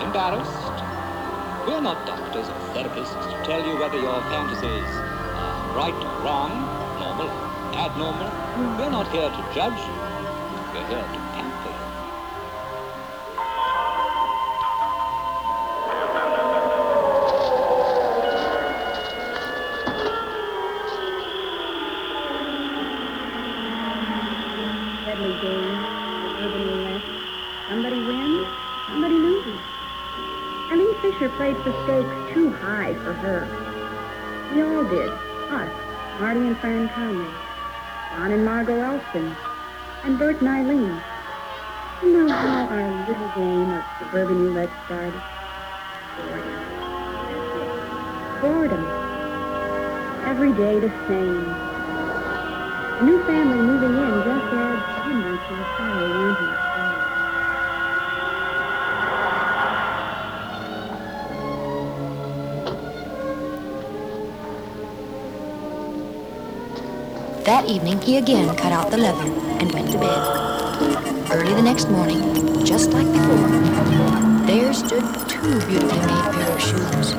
embarrassed. We're not doctors or therapists to tell you whether your fantasies are right, wrong, normal, abnormal. We're not here to judge you. We're here to stakes too high for her. We all did. Us, Marty and Fran Conley, Don and Margot Elston, and Bert and Eileen. You know how our little game of suburban roulette started? Boredom. Boredom. Every day the same. A new family moving in just adds timber to the fire wanting That evening, he again cut out the leather and went to bed. Early the next morning, just like before, there stood two beautifully made pair of shoes.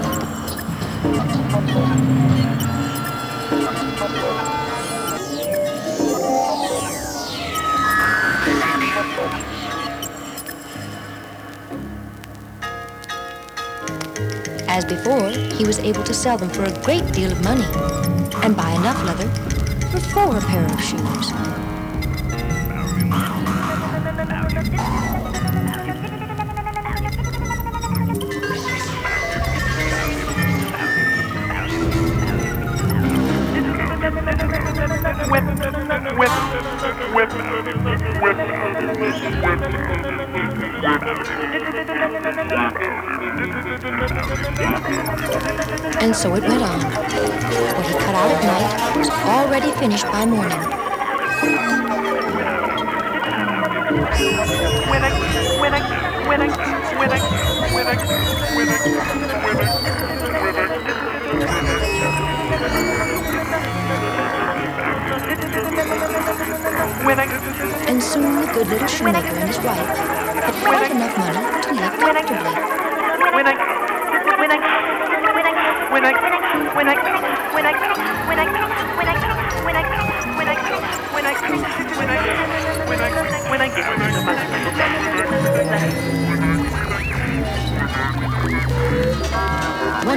As before, he was able to sell them for a great deal of money and buy enough leather for four pair of shoes. And so it went on. What he cut out at night was already finished by morning. And soon the good little shoemaker and his wife had quite enough money to live comfortably. One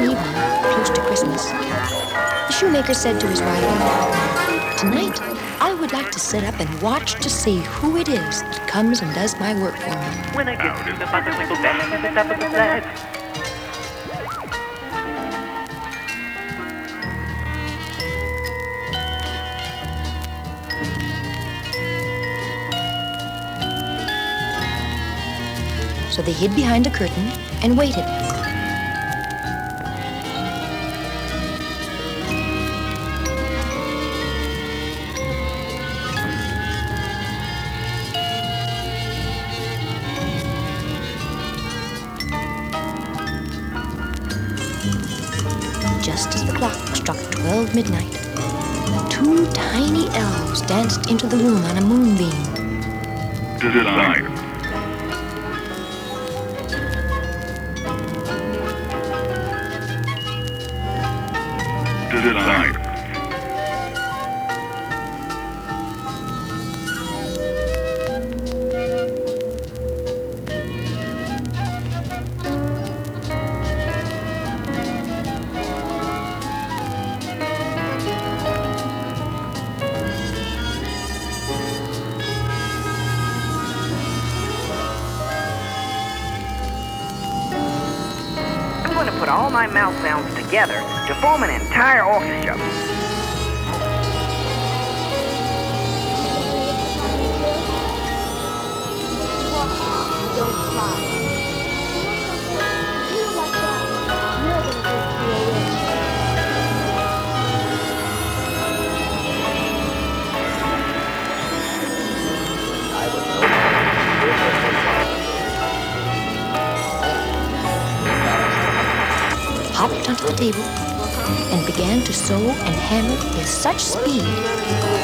evening, close to Christmas, the shoemaker said to his wife, Tonight, I would like to sit up and watch to see who it is that comes and does my work for me. When I get to the we So they hid behind a curtain and waited. Design. I'm an entire orchestra. With such speed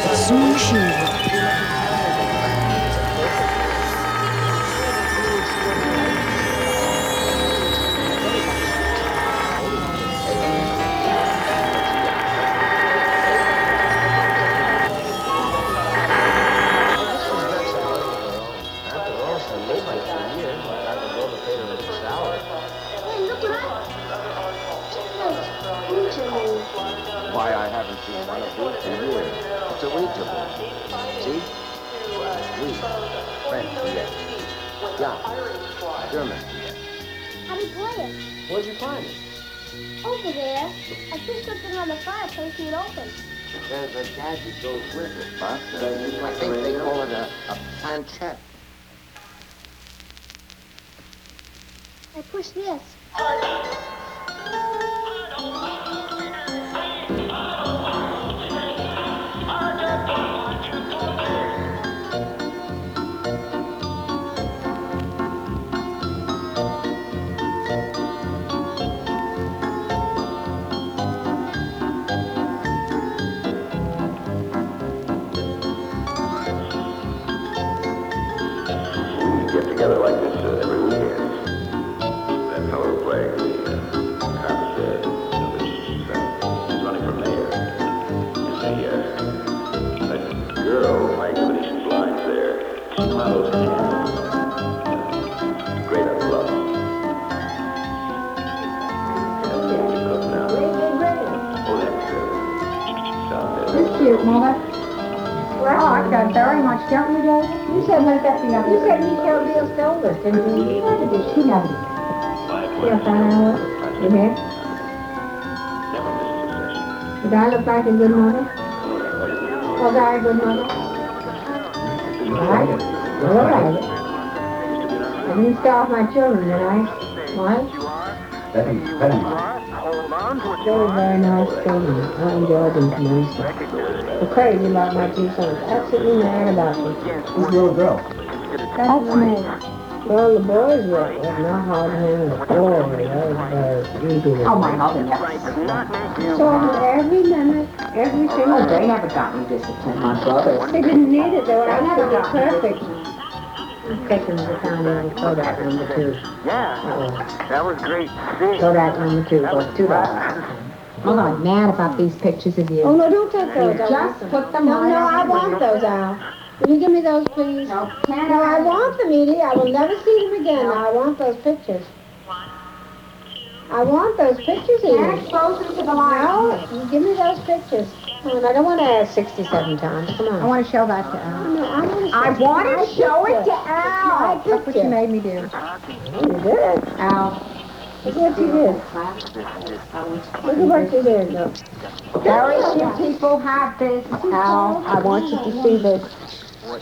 I think they call it a, a planchette. I push this. Cute, Mother. Well, I got very much, don't you, David? You said let that be You said Michelle Beale stole this, didn't you? You never did. She never did. Yes, I know. You did? Never misses. Did I look like a good mother? Was I a good mother? Right? All right. I didn't starve my children, did I? What? Betty, Betty. Very, very nice children. I enjoyed them tremendously. They're crazy about my two sons. Absolutely mad about them. Who's the little girl? That's me. Well, the boys were, not hard to handle. The boy, those were easy. Oh, my mother never. So every minute, every single Oh, they never got me disciplined. My brothers. They didn't need it. They were They never perfect. Disciplined. Taking the time to Kodak number two. Yeah, Uh-oh. that was great to see. Kodak number two goes two dollars. I'm not mad about these pictures of you. Oh, no, don't take those. I Just want put them on. No, right no, I want those, Al. Will you give me those, please? No, can't No, I want them, Edie. I will never see them again. I want those pictures. I want those pictures, Can't Edie. expose them to the light. No, you give me those pictures. Come on, I don't want to ask 67 times. Come on. I want to show that to Al. no, I want to I want to show it to Al. That's what you made me do. You did. Al. Look what you did. Look at what you did. Look. Very few people have this, Al. I want you to see this. Now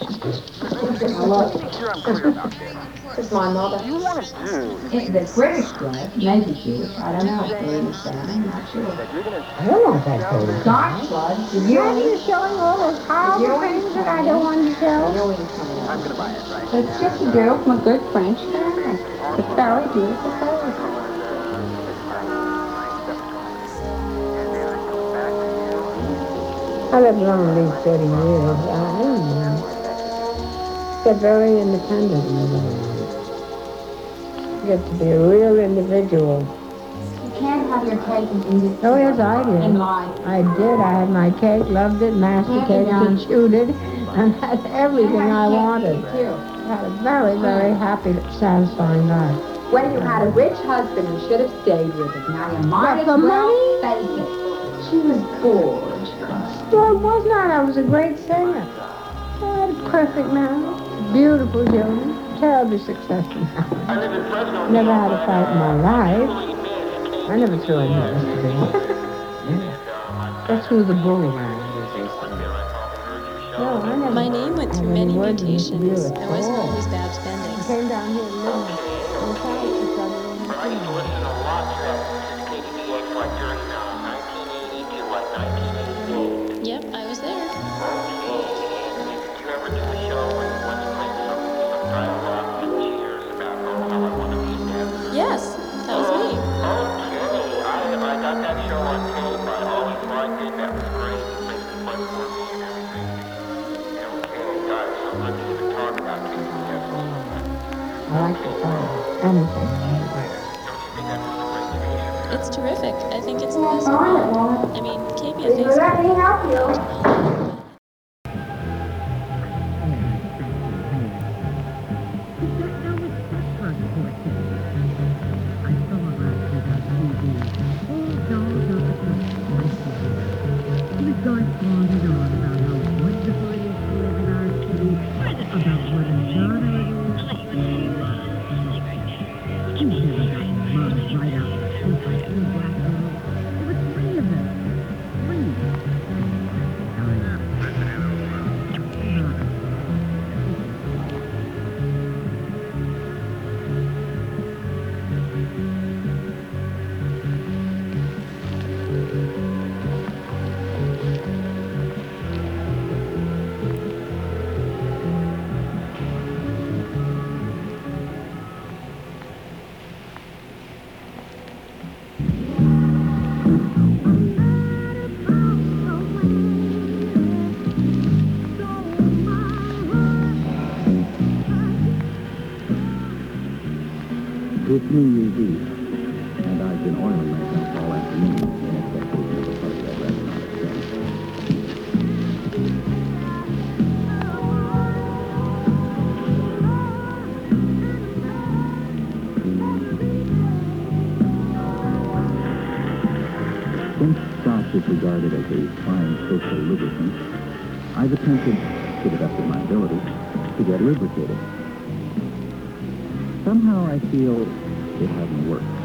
look, this is my mother. It's the British blood, maybe Jewish. I don't know. British, I'm not sure. I don't want that photo. Scotch blood. The Why are Ewing. you showing all those horrible things that I don't want to show? It's just a girl from a good French family. It's very beautiful photo. I lived long these 30 years. I don't know. Get very independent. You get to be a real individual. You can't have your cake and eat it. Oh, yes, I did. lie. I did. I had my cake, loved it, masticated and chewed it, and had everything I wanted. Too. Had a very, very happy, satisfying life. When you had a rich husband, you should have stayed with him. Now you might But as well money? face it. She was gorgeous. Well, it was not. I was a great singer. I had a perfect marriage, beautiful children, terribly successful. Never had a fight in my life. I never threw a nose That's who the bull around, say. No, I never. My name went through many word in his mutations. I wasn't always bad Um, Anything. It's terrific. I think it's the best one. I mean, KPFA. Let me help you. Been oiling myself all afternoon. Since scotch is regarded as a fine social lubricant, I've attempted, to the best of my ability, to get lubricated. Somehow I feel it hasn't worked.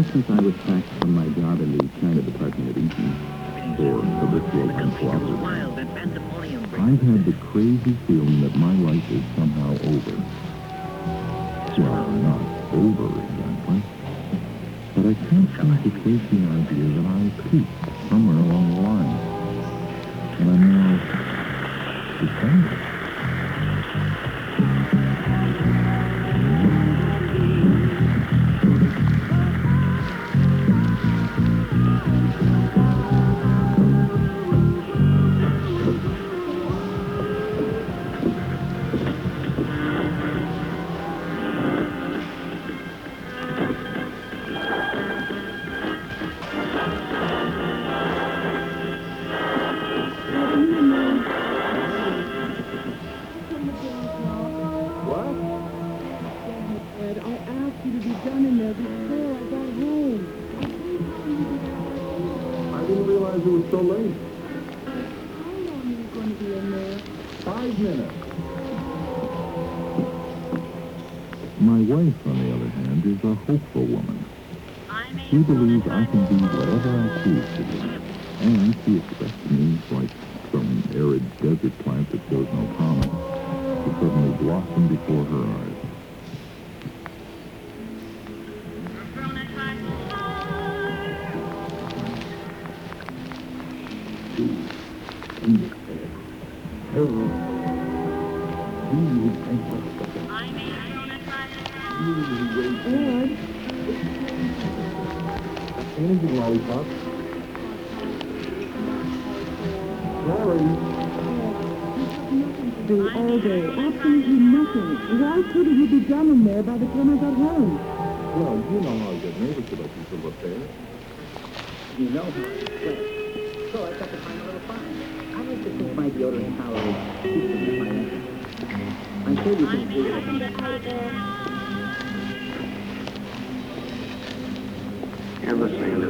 Ever since I was sacked from my job in the China department at Eaton for habitual uncooperative, I've had the crazy feeling that my life is somehow over. Well, not over exactly. But I can't seem to face the idea that I peaked somewhere along the line. And I'm now descending. Wife, on the other hand, is a hopeful woman. She believes I can be whatever I choose to be. And she expects me, like some arid desert plant that shows no promise, to suddenly blossom before her eyes. Why couldn't you be done in there by the time I got home? Well, you know how I get nervous about these little affairs. You know how I sweat. So I got to find a little fine. I like to think my deodorant power is keeping in my engine. I'm sure you can agree with me. You're listening,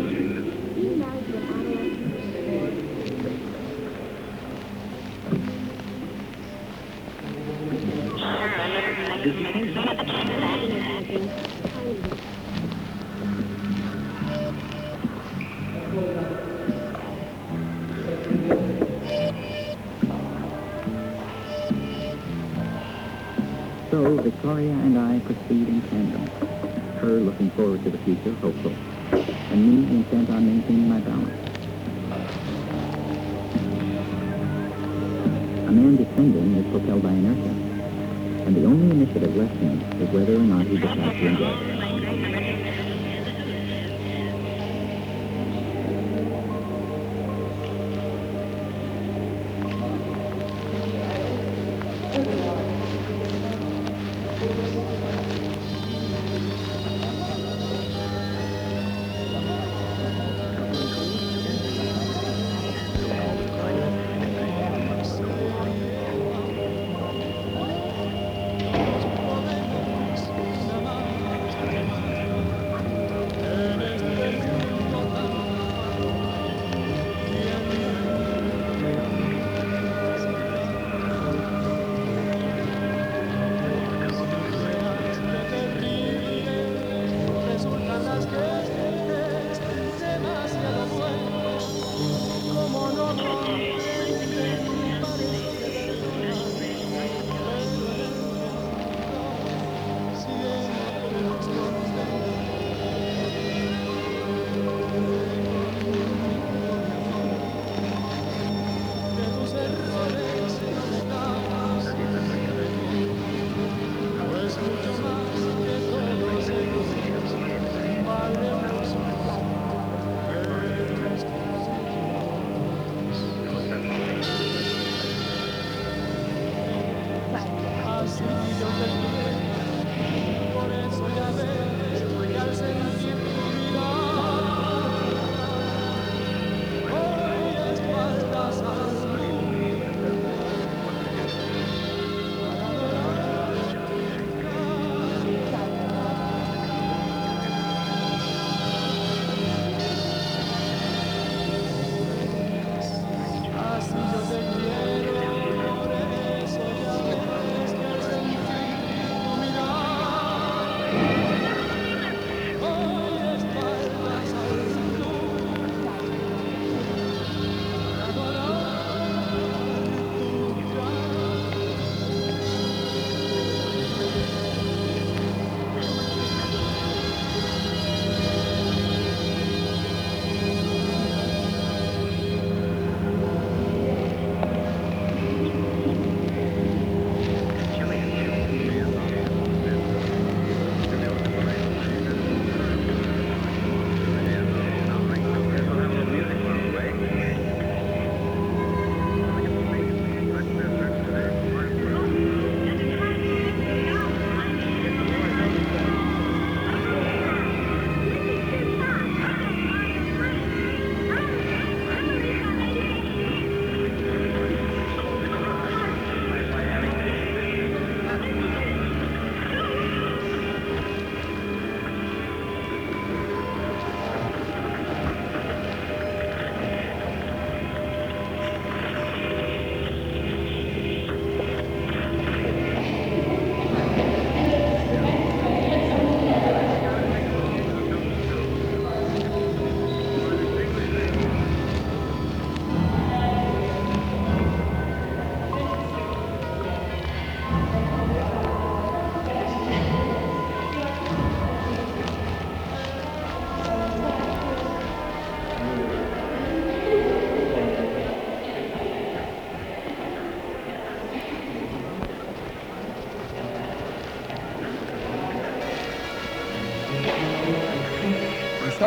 So Victoria and I proceed in tandem. Her looking forward to the future, hopeful, and me intent on maintaining my balance. A man descending is propelled by inertia, and the only initiative left him is whether or not he decides to engage.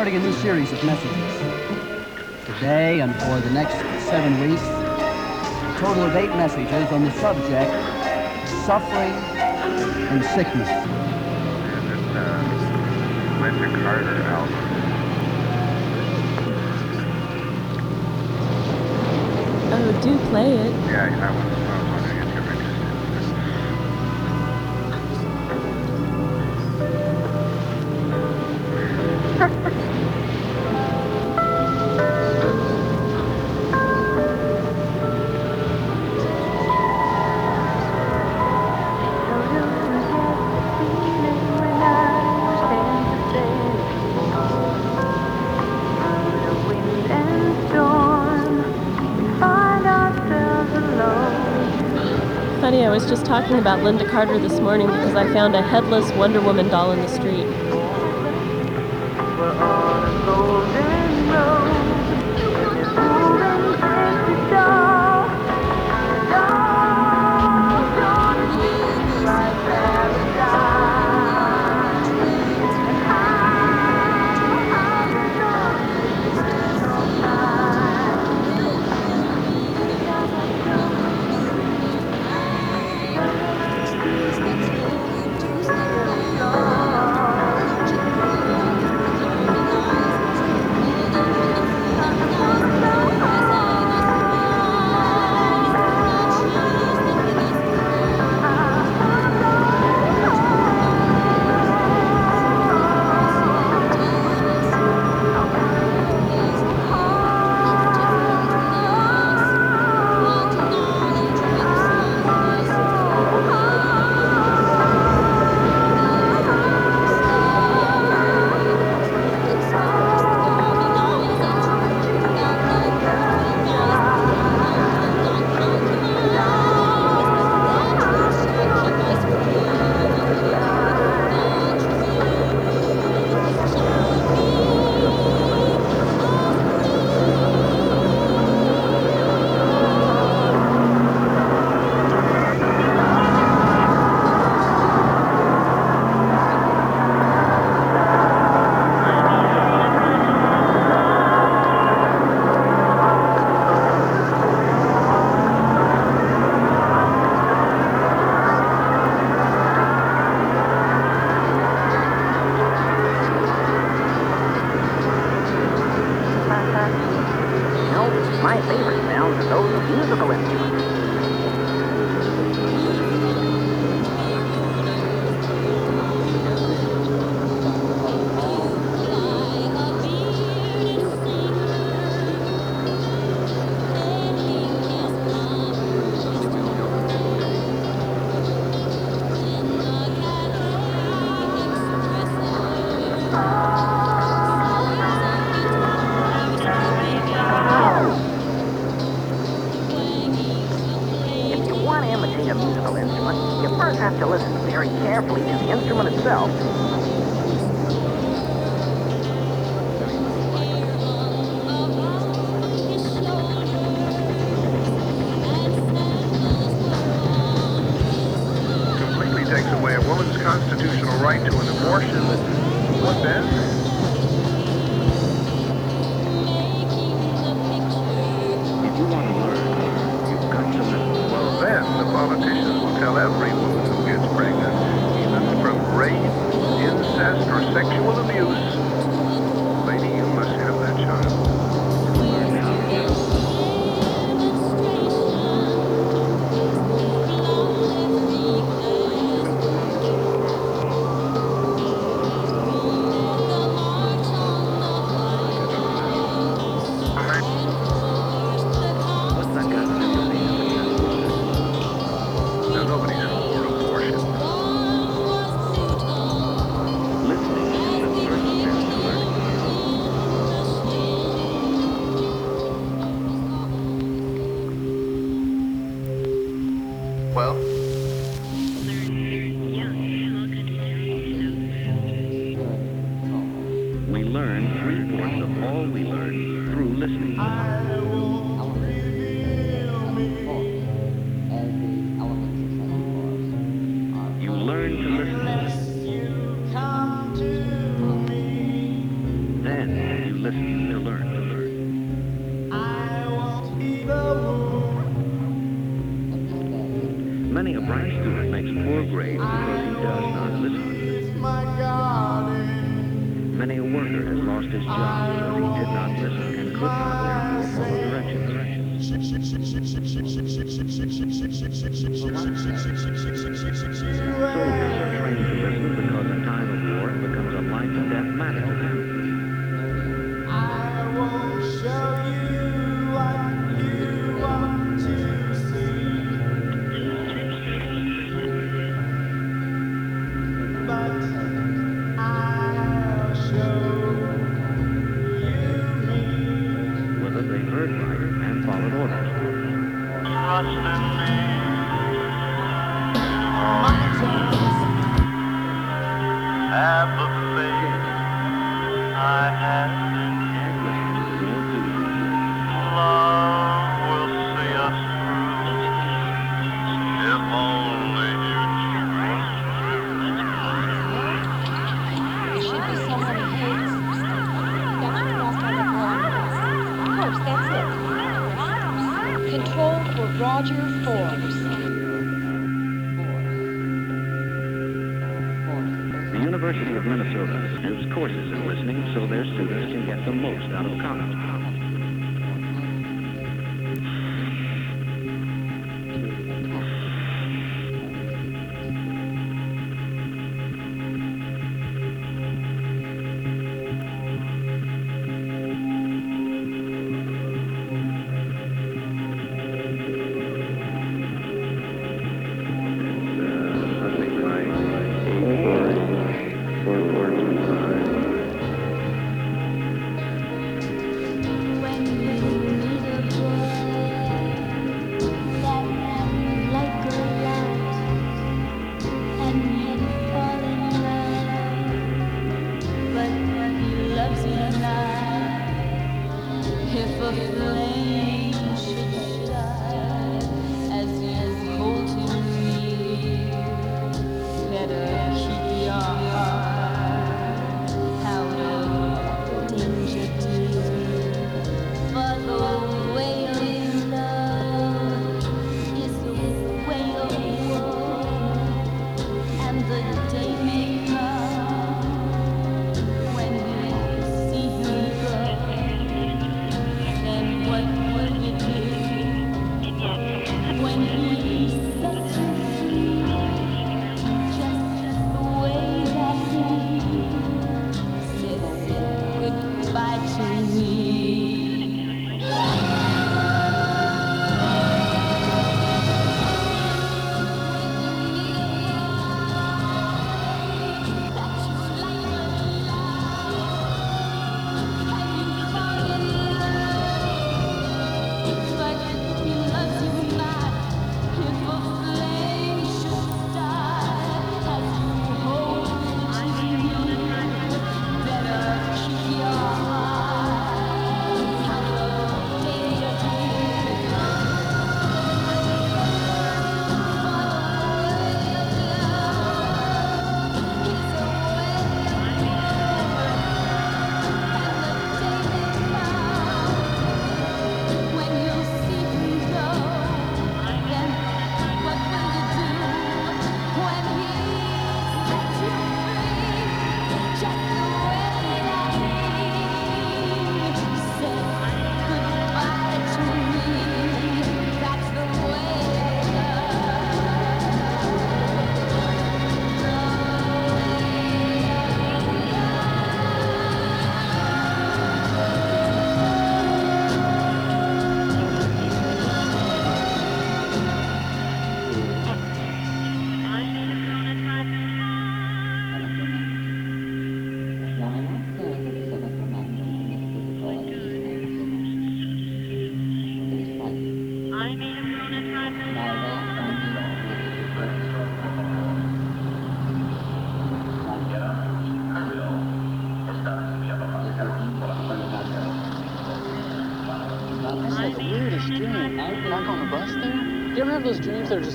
Starting a new series of messages. Today and for the next seven weeks, a total of eight messages on the subject suffering and sickness. It's uh, Lynda Carter album. Oh, do play it. Yeah, I was, talking about Lynda Carter this morning because I found a headless Wonder Woman doll in the street. Uh, politicians will tell every woman who gets pregnant, even from rape, incest, or sexual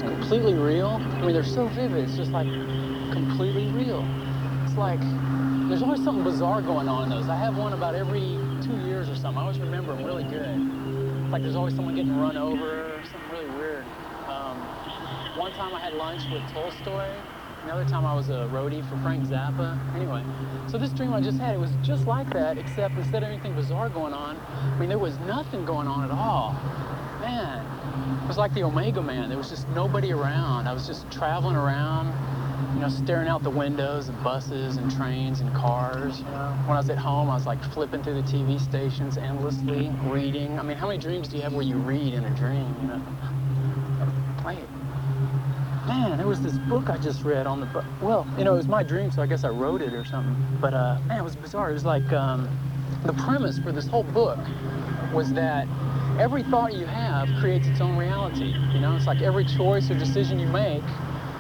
completely real? I mean, they're so vivid. It's just like completely real. It's like there's always something bizarre going on in those. I have one about every two years or something. I always remember them really good. It's like there's always someone getting run over or something really weird. Um, one one time I had lunch with Tolstoy. Another time I was a roadie for Frank Zappa. Anyway, so this dream I just had, it was just like that, except instead of anything bizarre going on, I mean, there was nothing going on at all. Man, it was like the Omega Man. There was just nobody around. I was just traveling around, you know, staring out the windows of buses and trains and cars. You know, when I was at home, I was like flipping through the TV stations endlessly, reading. I mean, how many dreams do you have where you read in a dream? You know, wait, man, there was this book I just read on the bu- well, you know, it was my dream, so I guess I wrote it or something. But uh, man, it was bizarre. It was like um, the premise for this whole book was that every thought you have creates its own reality. You know, it's like every choice or decision you make,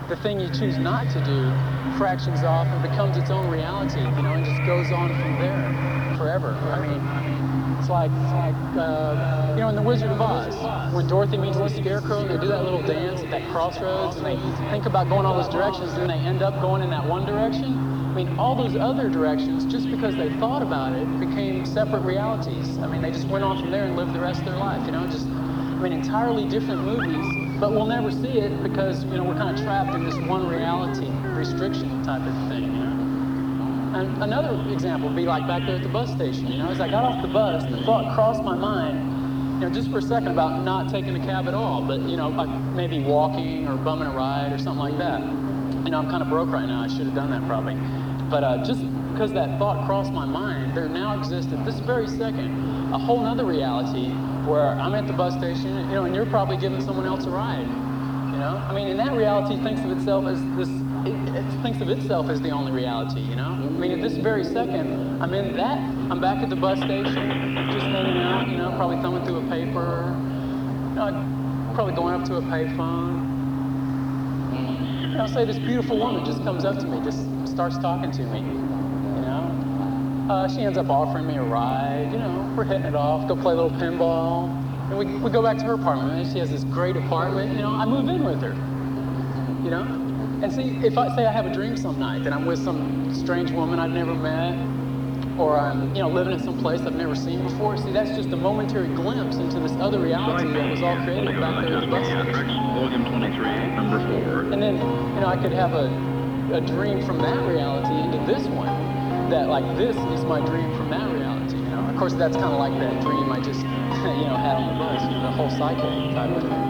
the thing you choose not to do fractions off and becomes its own reality. You know, and just goes on from there forever. I mean, it's like, it's like uh, you know, in The Wizard of Oz, when Dorothy meets the Scarecrow, and they do that little dance at that crossroads, and they think about going all those directions, and then they end up going in that one direction. I mean, all those other directions, just because they thought about it, became separate realities. I mean, they just went on from there and lived the rest of their life, you know, just, I mean, entirely different movies, but we'll never see it because, you know, we're kind of trapped in this one reality restriction type of thing, you know. And another example would be like back there at the bus station, you know, as I got off the bus, the thought crossed my mind, you know, just for a second about not taking a cab at all, but, you know, like maybe walking or bumming a ride or something like that. You know, I'm kind of broke right now. I should have done that probably. But uh, just because that thought crossed my mind, there now exists at this very second a whole nother reality where I'm at the bus station, you know, and you're probably giving someone else a ride. You know, I mean, and that reality thinks of itself as this. It, it thinks of itself as the only reality. You know, I mean, at this very second, I'm in that. I'm back at the bus station, just hanging out. You know, probably thumbing through a paper. You know, probably going up to a payphone. I'll say this beautiful woman just comes up to me, just starts talking to me. You know, uh, she ends up offering me a ride. You know, we're hitting it off. Go play a little pinball. And we, we go back to her apartment. And she has this great apartment. You know, I move in with her. You know, and see if I say I have a dream some night that I'm with some strange woman I've never met, or I'm you know living in some place I've never seen before. See, that's just a momentary glimpse into this other reality that was all created back there in the bus station. 23, number 4. And then, you know, I could have a, a dream from that reality into this one. That, like, this is my dream from that reality, you know? Of course, that's kind of like that dream I just, you know, had on the bus, you know, the whole cycle type of thing.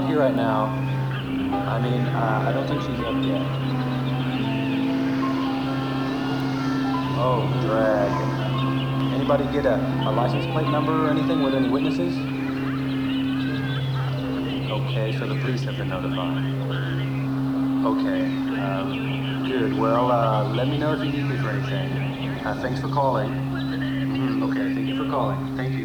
Not here right now. I mean, uh, I don't think she's up yet. Oh, drag. Anybody get a, a license plate number or anything with any witnesses? Okay, so the police have been notified. Okay, um, good. Well, uh, let me know if you need me for anything. Uh, thanks for calling. Mhm, okay, thank you for calling. Thank you.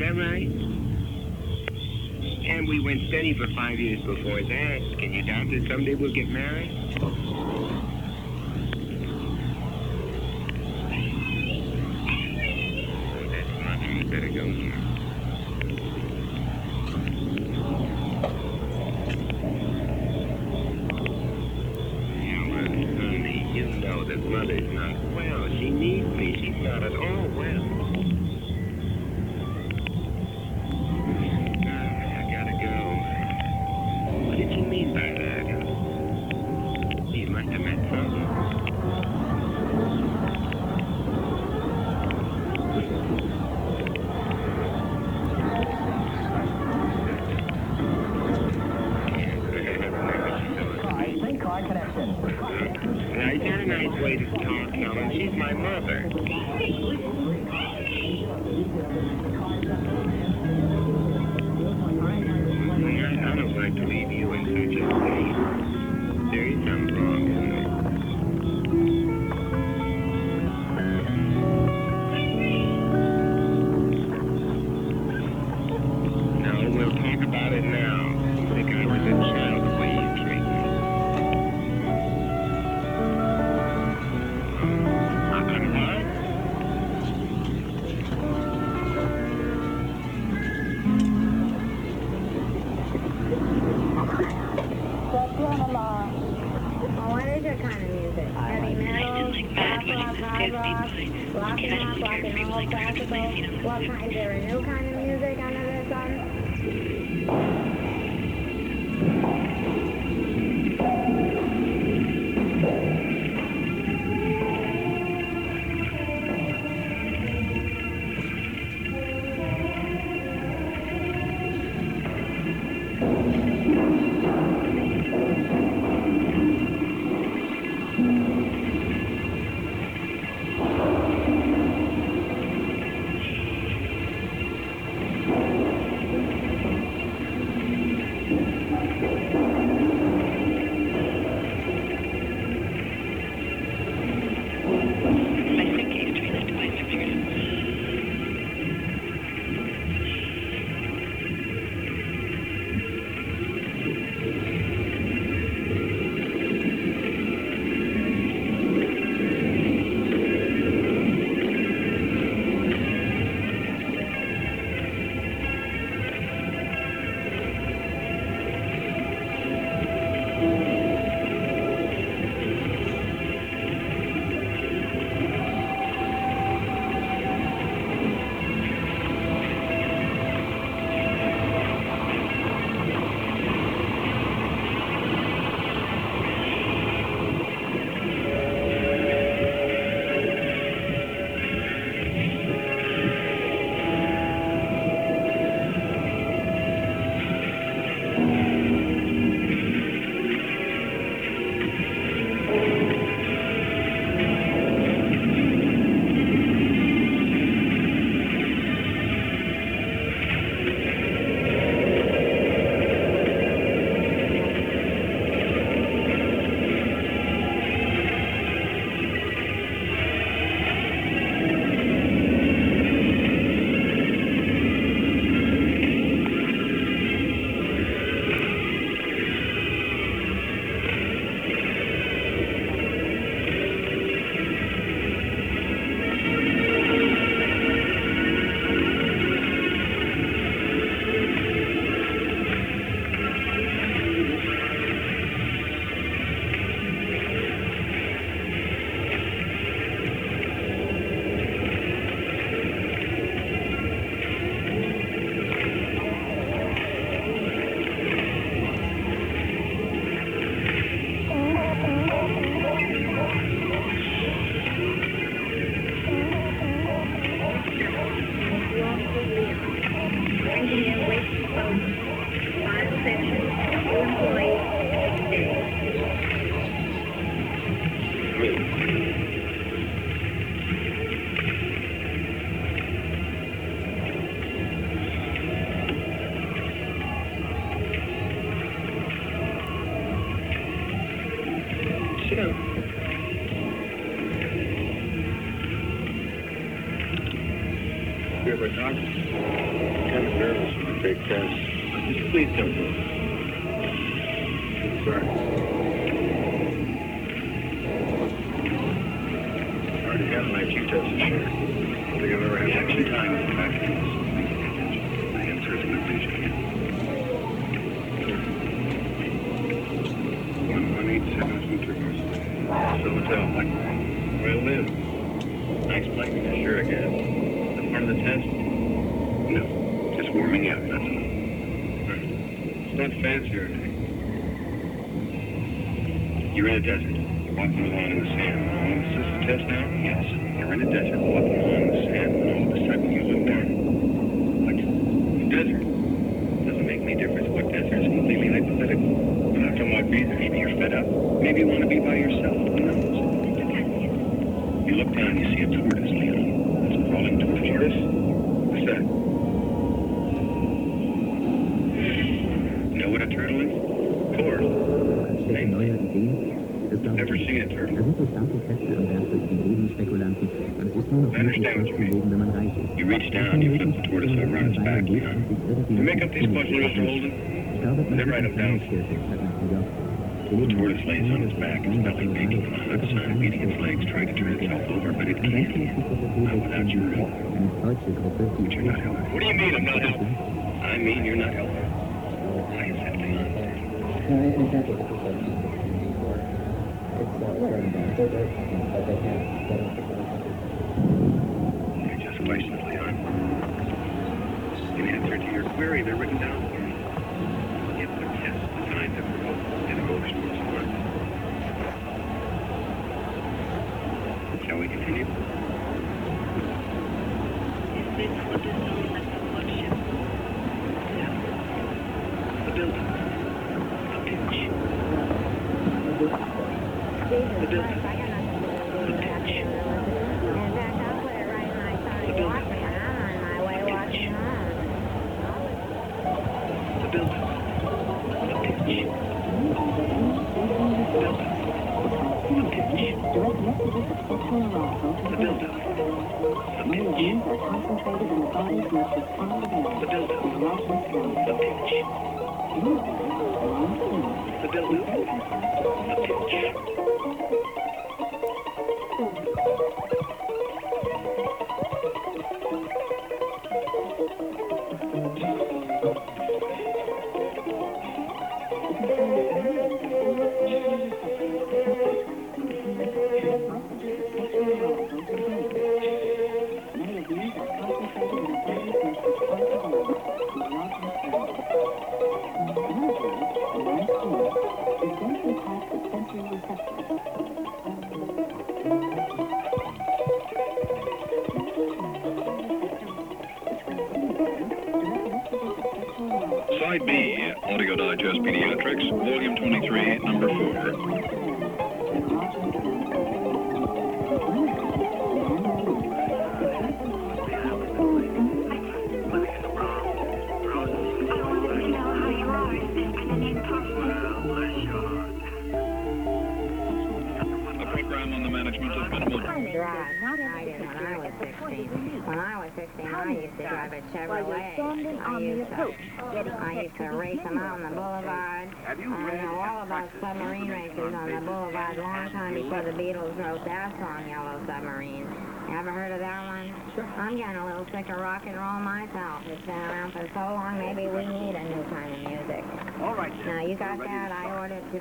That right? And we went steady for five years before that. Can you doubt that someday we'll get married? Mother's not well. She needs me. She's not at all well. She's any difference what desert. It's completely hypothetical. And after my breathers, you're fed up. Maybe you want to be by yourself. Who knows? You look down, you see a tortoise, Leon. It's crawling towards you. Tortoise? What's that? Know what a turtle is? Tor. Neue Ideen. Es dauert Never seen a turtle. Da sind so starke Kräfte Leon. You make up these questions, Mr. Holden? Then write them down. Tortoise lays on its back, its belly big on the left side, beating its legs, trying to turn itself over, but it can't. Not without your help. But you're not helping. What do you mean I'm not helping? I mean you're not helping. Why is that, Leon? They're just questions, query, they're written down for a test promote emotional response. Shall we continue? Concentrated in the body's most responsive area. The building. The erogenous. The pitch. Areas belong to The building. The pitch.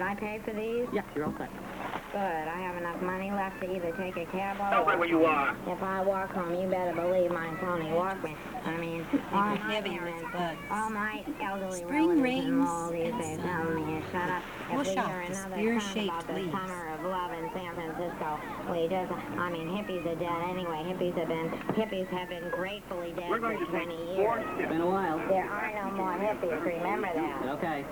I pay for these? Yeah, you're all set. Good. I have enough money left to either take a cab or Stop right where you are. If I walk home, you better believe my Sony Walkman. I mean, all my parents, all my elderly Spring relatives and rains all these days tell me to shut up. If Push we off hear the another song about the leaves. summer of love in San Francisco, we just, I mean, hippies are dead anyway. Hippies have been, hippies have been gratefully dead for 20 years. It's been a while. There are no more hippies. Remember that. Okay.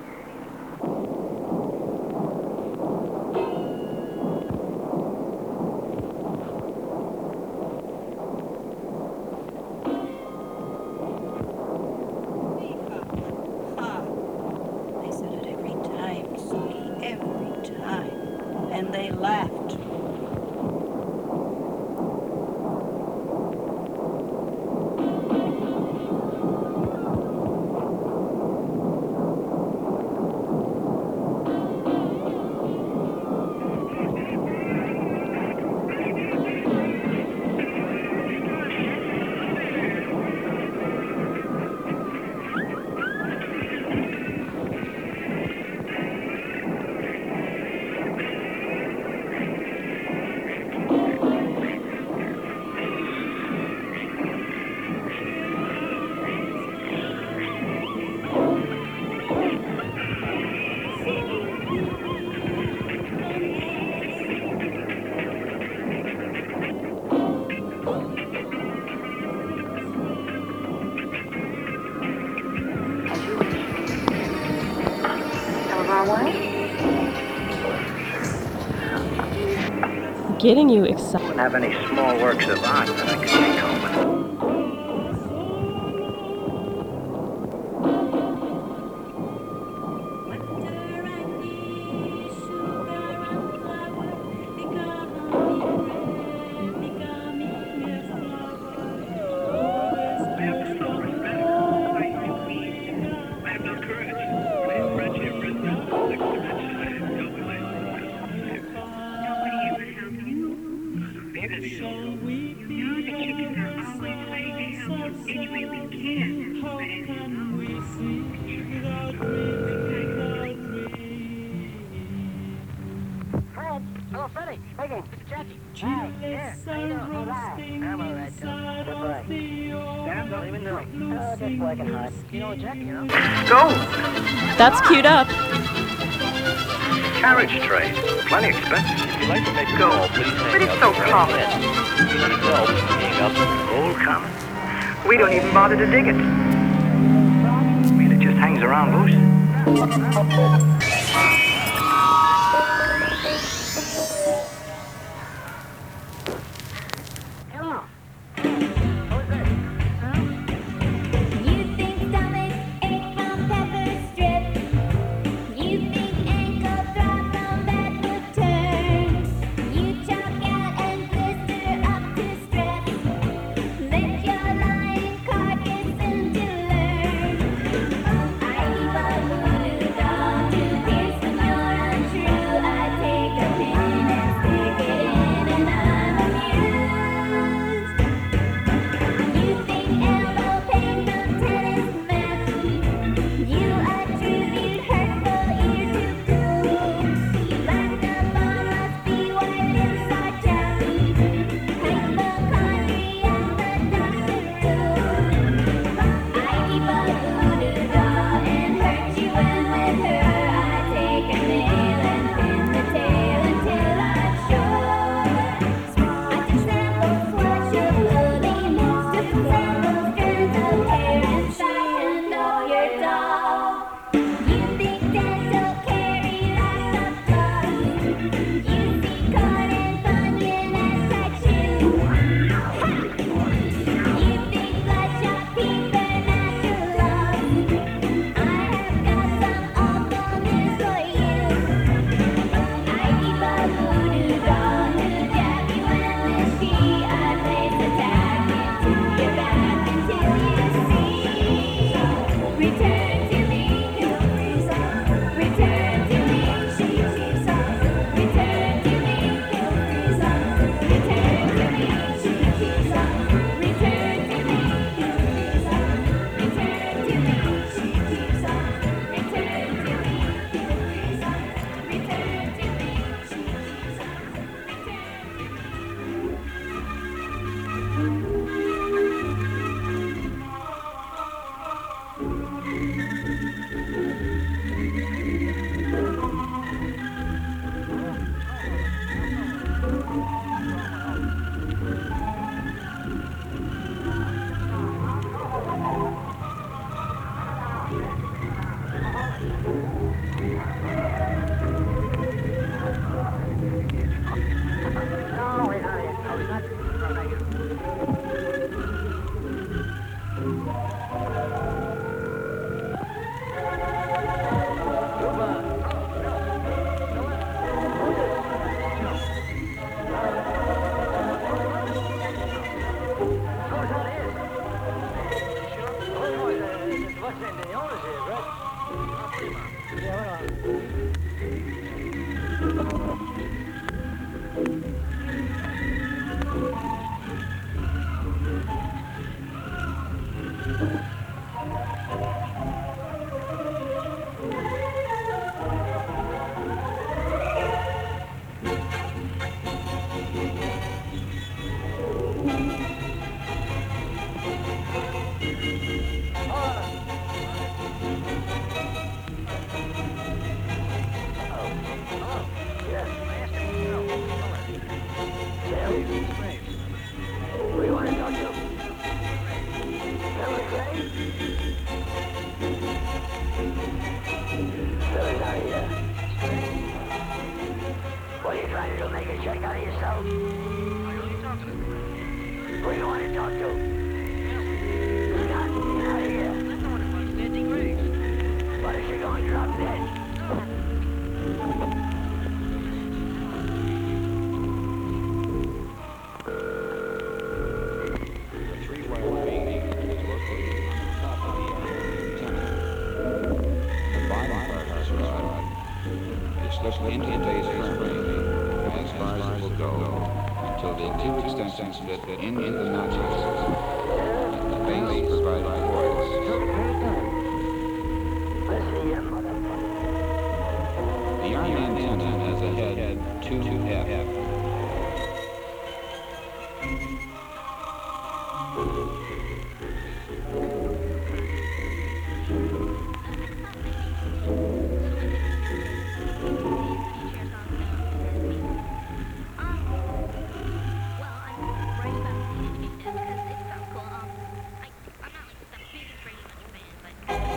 Getting you excited. don't have any small works of art that I don't even know. Oh, just working hard. You know Jackie, you know? Go! That's queued up. Carriage train. Plenty expensive. If you'd like to make a call, please But it's so common. Old common. We don't even bother to dig it. I mean, it just hangs around loose.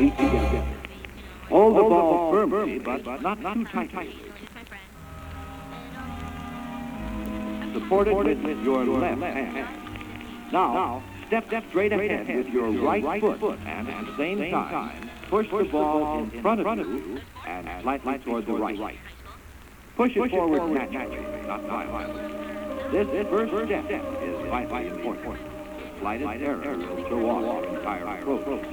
Feet together. Hold the ball firmly, but not too tightly. Support it with your left hand. Now, step straight ahead with your right foot, and at the same time, push the ball in front of you and slightly toward the right. Push it forward naturally, not violently. This first step is vitally important. Slightest error will throw off entire approach.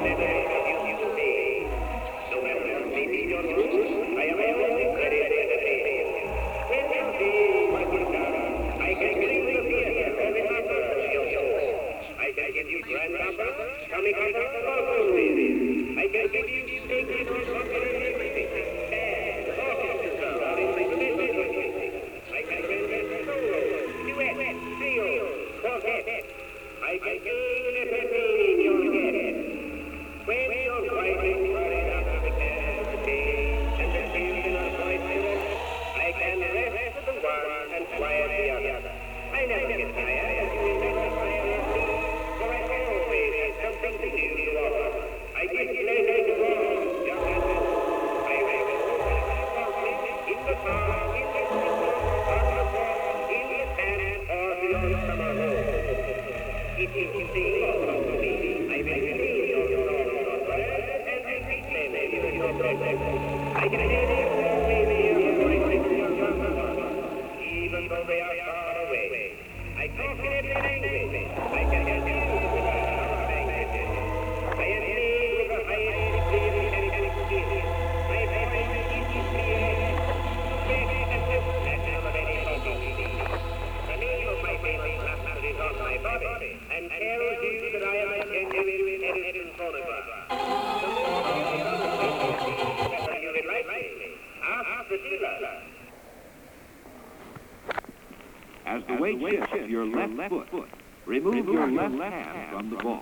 Sunny day. Left hand from the ball.